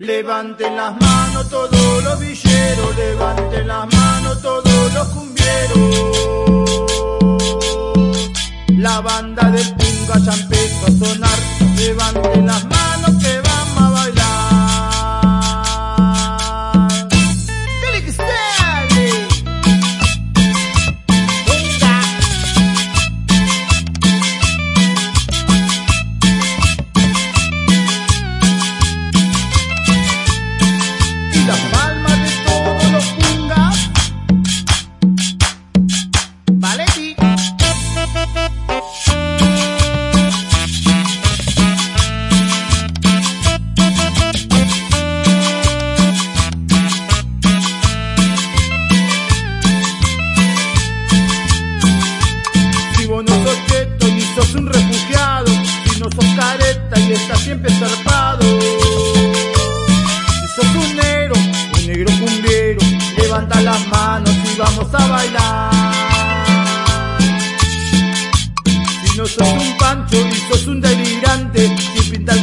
Levanten las manos todos los villeros, levanten las manos todos los cumbieros. La banda del punga ya sos un refugiado, si no sos careta y estás siempre zarpado. Si sos un negro, un negro cumbiero, levanta las manos y vamos a bailar. Si no sos un pancho y sos un delirante, si pinta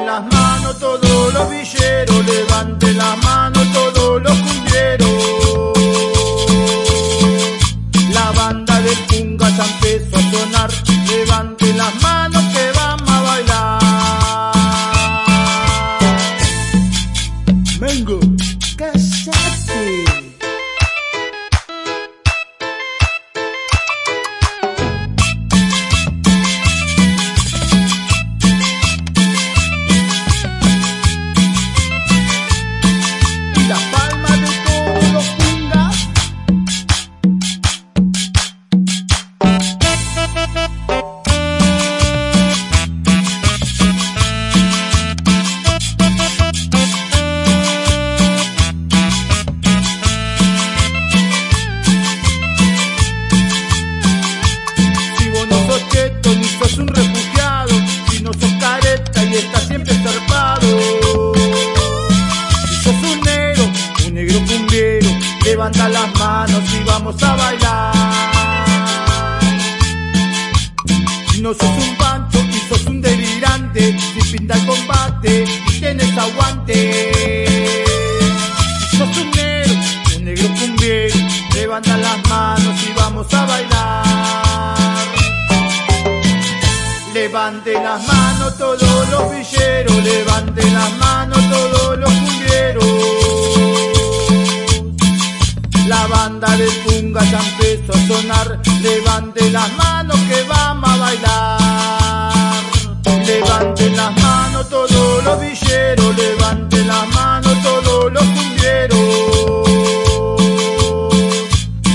Levanten las manos todos los villeros, levanten las manos todos los cumbieros. Estás siempre zarpado. Si sos un negro, un negro cumbiero, levanta las manos y vamos a bailar. Si no sos un pancho y sos un delirante, si pinta el combate y tienes aguante. Si sos un negro, un negro cumbiero, levanta las manos y vamos a bailar. Levanten las manos todos los villeros, levanten las manos todos los cumbieros. La banda de punga ya empezó a sonar, levanten las manos que vamos a bailar. Levanten las manos todos los villeros, levanten las manos todos los cumbieros.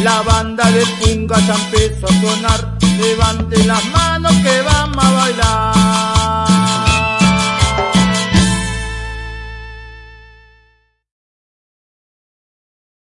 La banda de punga ya empezó a sonar. Levante las manos que vamos a bailar.